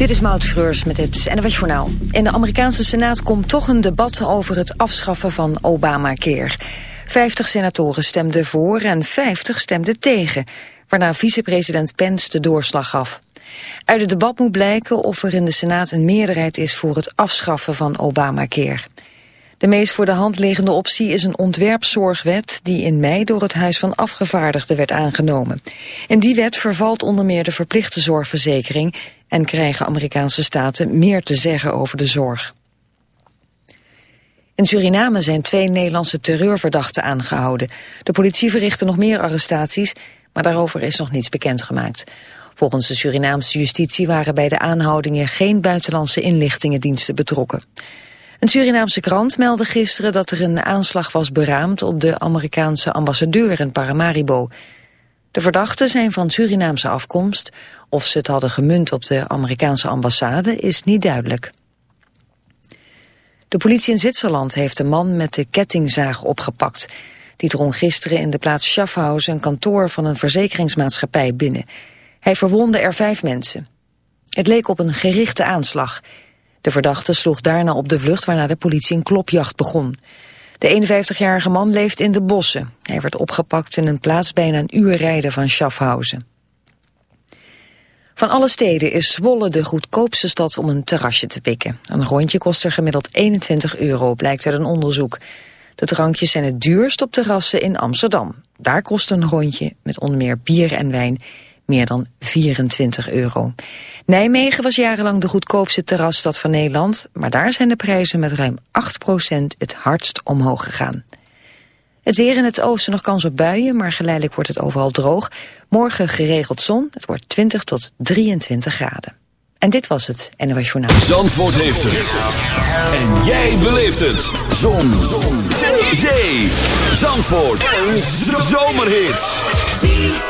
Dit is Maud Schreurs met het NWS Journaal. In de Amerikaanse Senaat komt toch een debat over het afschaffen van Obamacare. 50 senatoren stemden voor en 50 stemden tegen, waarna vicepresident Pence de doorslag gaf. Uit het debat moet blijken of er in de Senaat een meerderheid is voor het afschaffen van Obamacare. De meest voor de hand liggende optie is een ontwerpzorgwet die in mei door het Huis van Afgevaardigden werd aangenomen. In die wet vervalt onder meer de verplichte zorgverzekering en krijgen Amerikaanse staten meer te zeggen over de zorg. In Suriname zijn twee Nederlandse terreurverdachten aangehouden. De politie verrichtte nog meer arrestaties, maar daarover is nog niets bekendgemaakt. Volgens de Surinaamse justitie waren bij de aanhoudingen geen buitenlandse inlichtingendiensten betrokken. Een Surinaamse krant meldde gisteren dat er een aanslag was beraamd op de Amerikaanse ambassadeur in Paramaribo. De verdachten zijn van Surinaamse afkomst. Of ze het hadden gemunt op de Amerikaanse ambassade is niet duidelijk. De politie in Zwitserland heeft een man met de kettingzaag opgepakt. Die drong gisteren in de plaats Schaffhausen een kantoor van een verzekeringsmaatschappij binnen. Hij verwonde er vijf mensen. Het leek op een gerichte aanslag. De verdachte sloeg daarna op de vlucht waarna de politie een klopjacht begon. De 51-jarige man leeft in de bossen. Hij werd opgepakt in een plaats bijna een uur rijden van Schaffhausen. Van alle steden is Zwolle de goedkoopste stad om een terrasje te pikken. Een rondje kost er gemiddeld 21 euro, blijkt uit een onderzoek. De drankjes zijn het duurst op terrassen in Amsterdam. Daar kost een rondje, met onder meer bier en wijn, meer dan 24 euro. Nijmegen was jarenlang de goedkoopste terrasstad van Nederland... maar daar zijn de prijzen met ruim 8% het hardst omhoog gegaan. Het weer in het oosten nog kans op buien, maar geleidelijk wordt het overal droog. Morgen geregeld zon, het wordt 20 tot 23 graden. En dit was het NOS Journaal. Zandvoort heeft het. En jij beleeft het. Zon. zon. Zee. Zandvoort. Een zomerhit.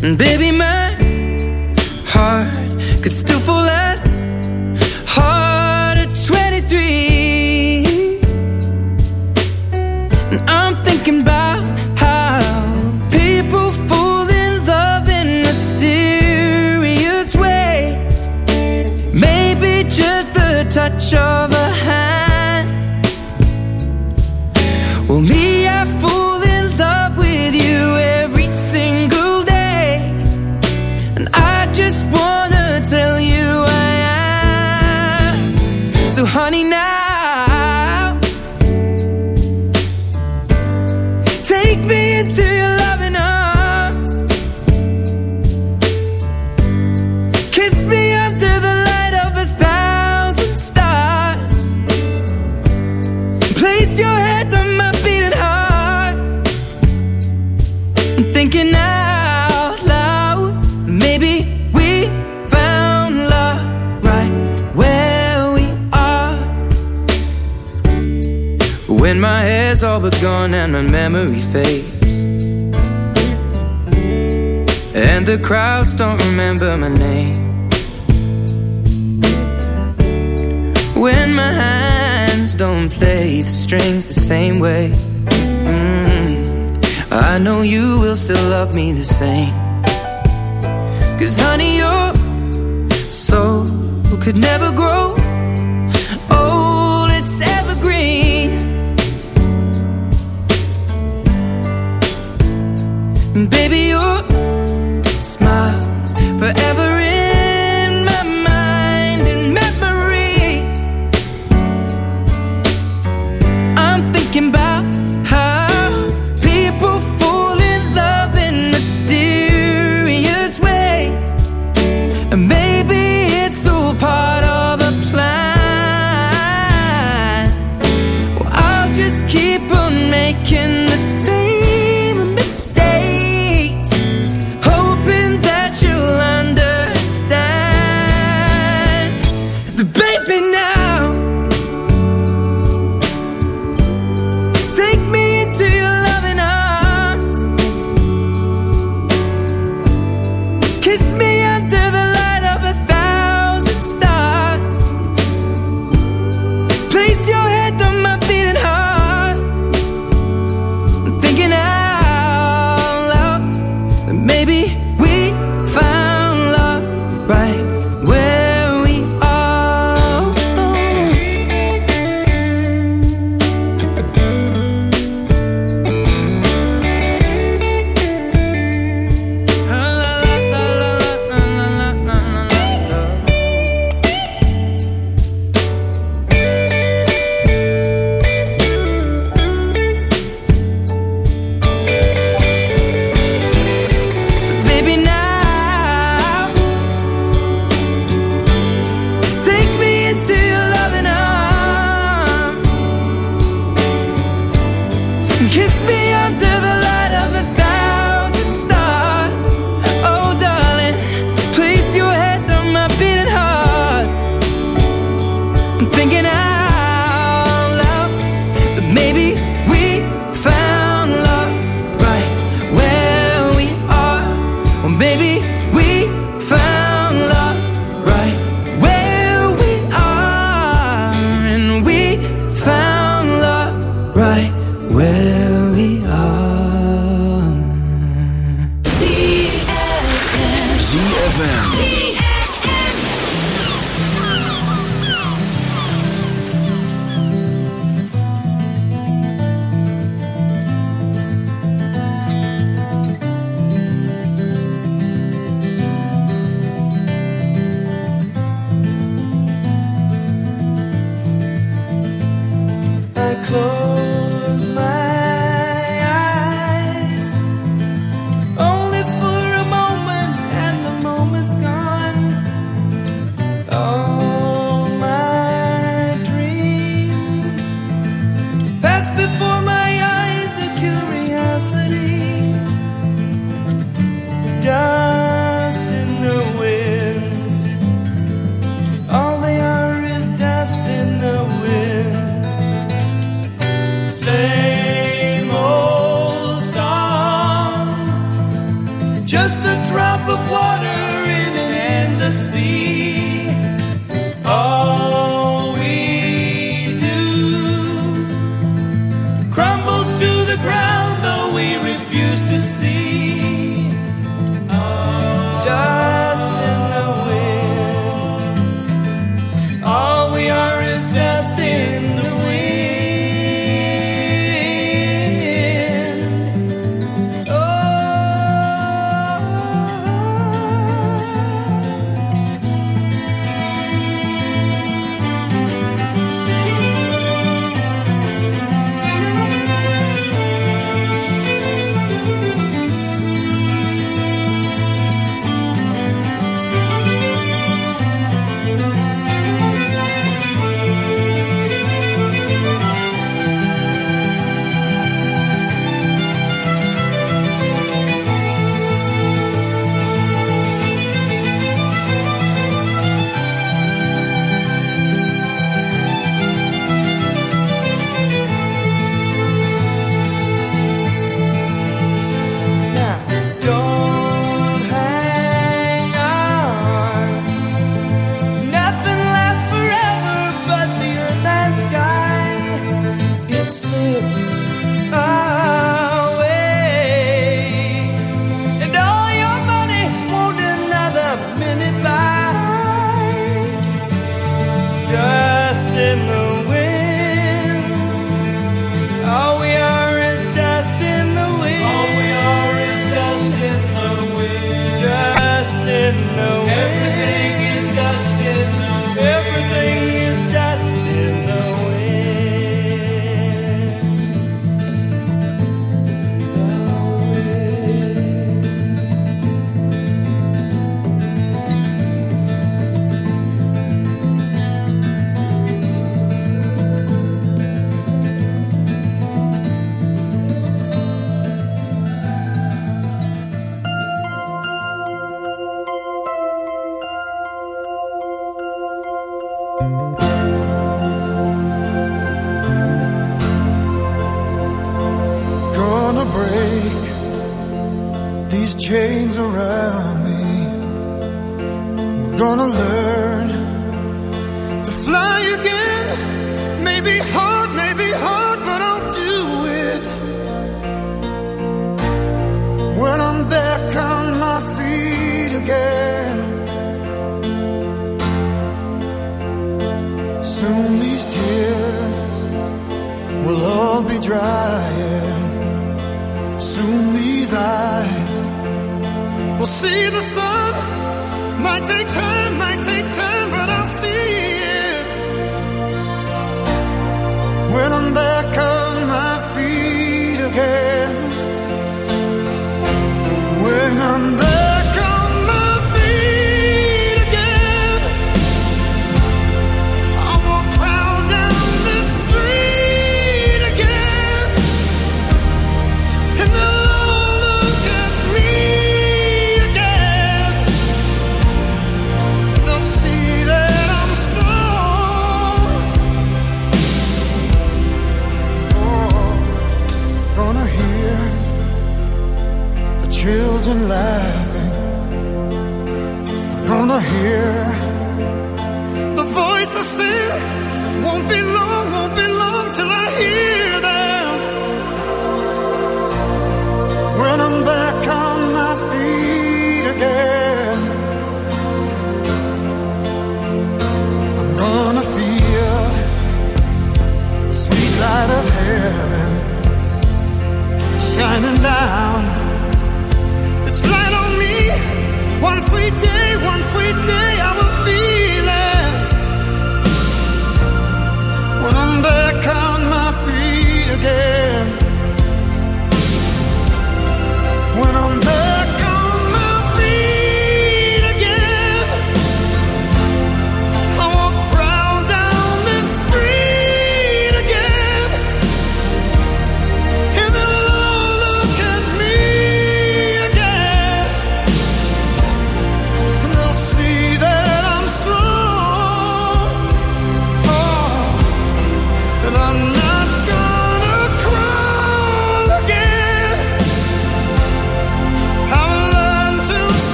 Baby, my So honey crowds don't remember my name. When my hands don't play the strings the same way. Mm, I know you will still love me the same. Cause honey, your soul could never grow old, it's evergreen. Baby, your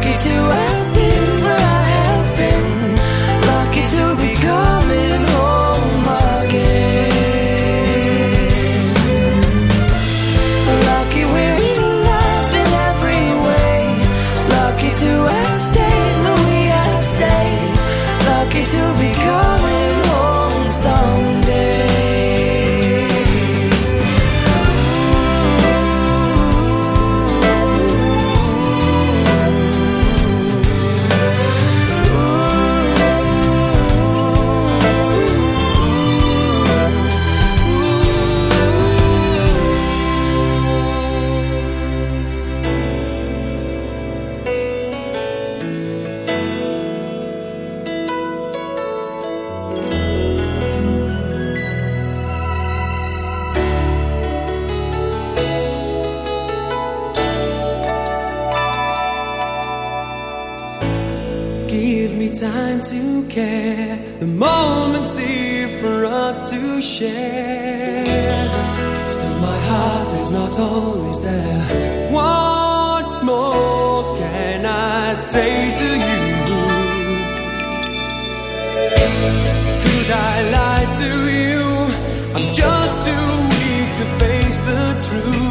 took it to us. the moments here for us to share. Still, my heart is not always there. What more can I say to you? Could I lie to you? I'm just too weak to face the truth.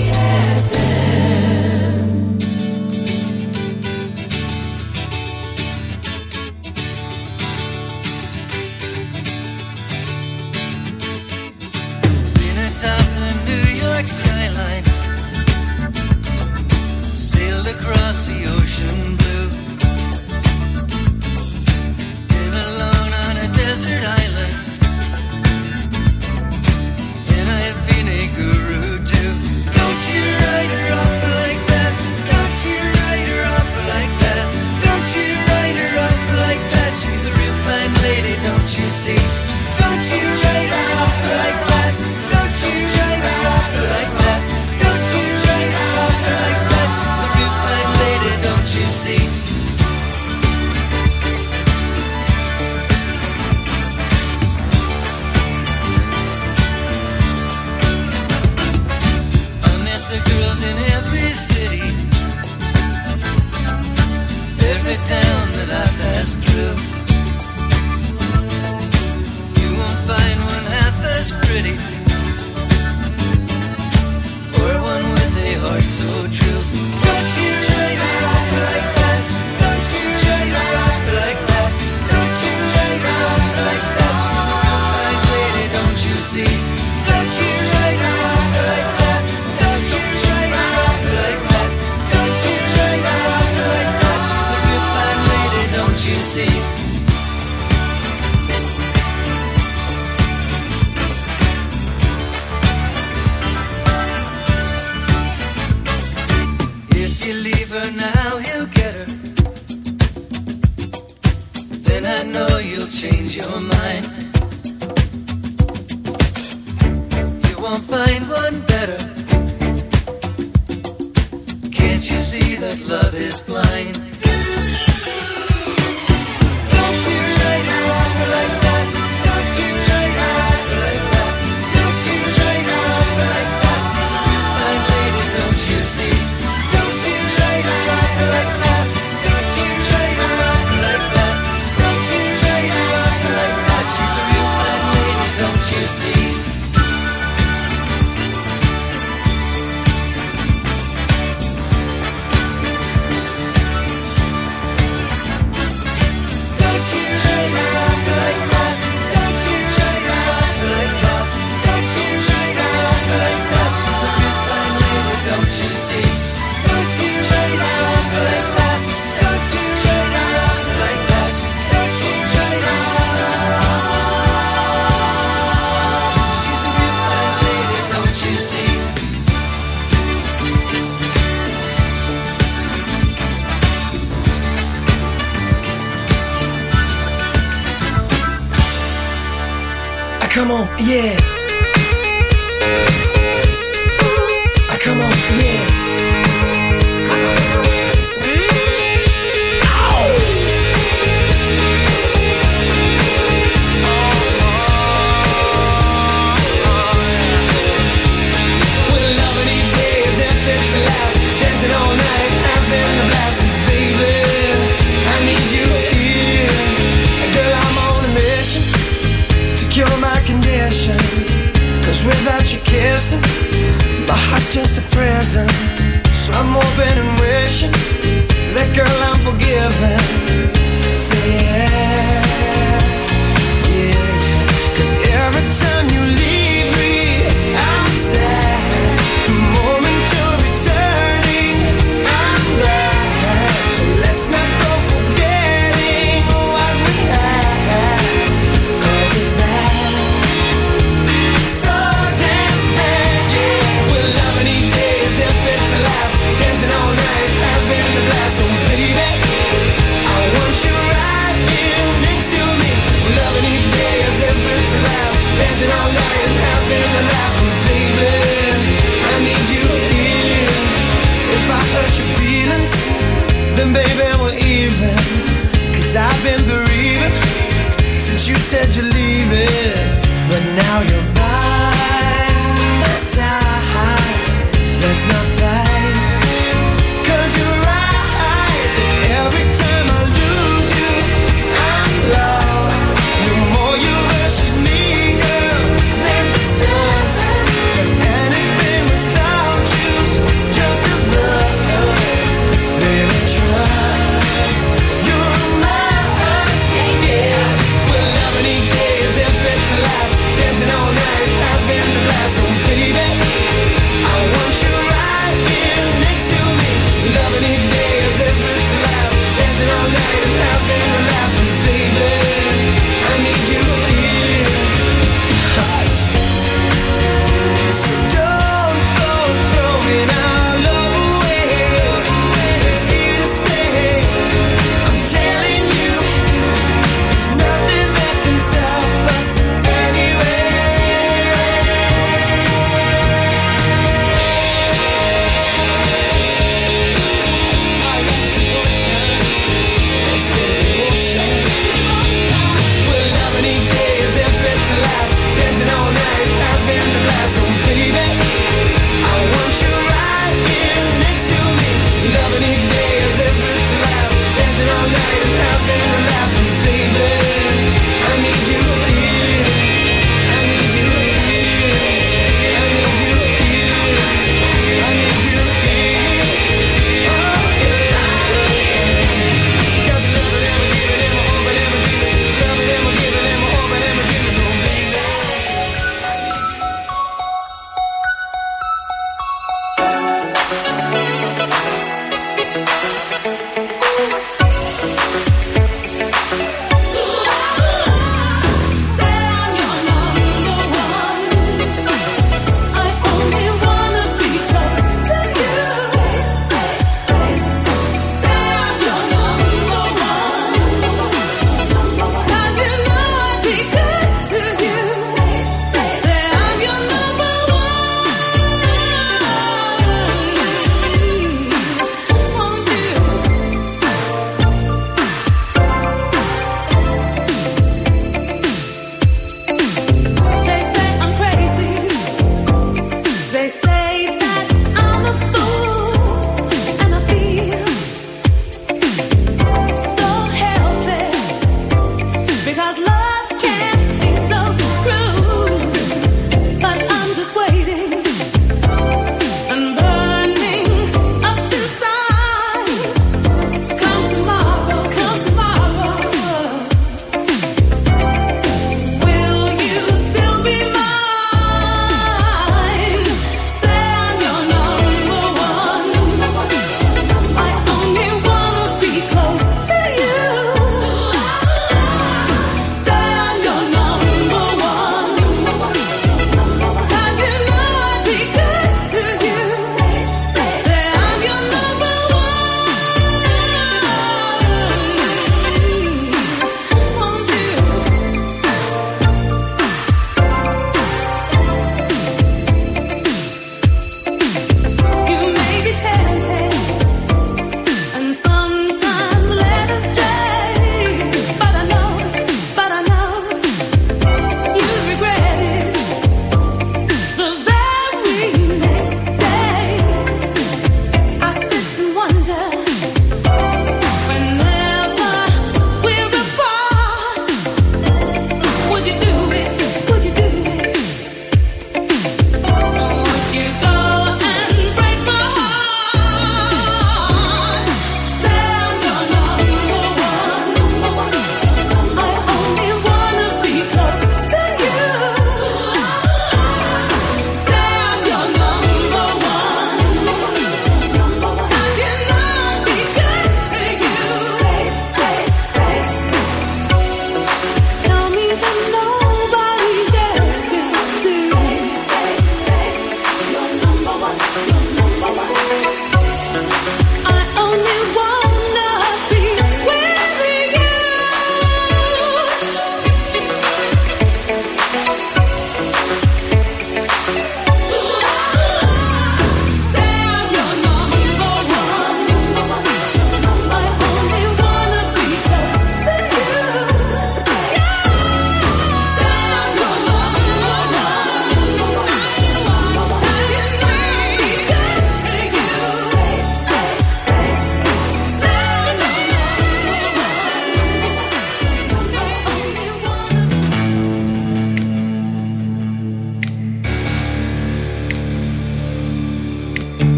You see?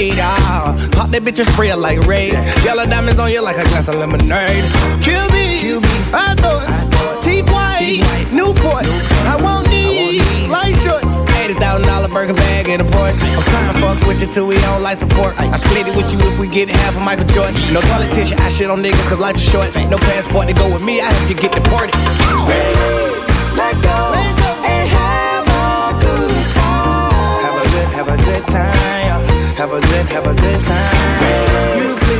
beat, ah. Pop that bitch and spray like Ray. Yellow diamonds on you like a glass of lemonade. Kill me, Kill me. I thought, I thought. T-White, Newport. I want these, light shorts. $80,000 burger bag and a Porsche. I'm trying to fuck with you till we don't like support. I split it with you if we get half of Michael Jordan. No politician, I shit on niggas cause life is short. No passport to go with me, I hope you get deported. Ladies, let go. have a good time. You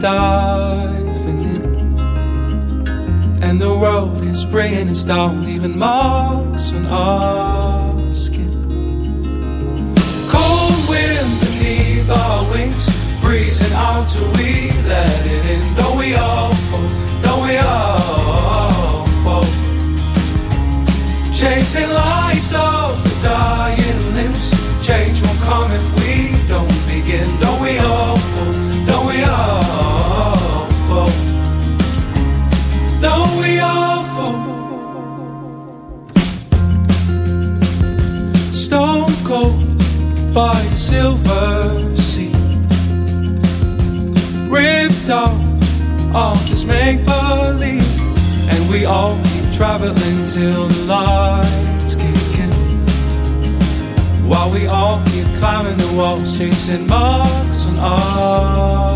diving in. And the world is bringing us down, leaving marks on our traveling till the lights kick in. While we all keep climbing the walls, chasing marks on our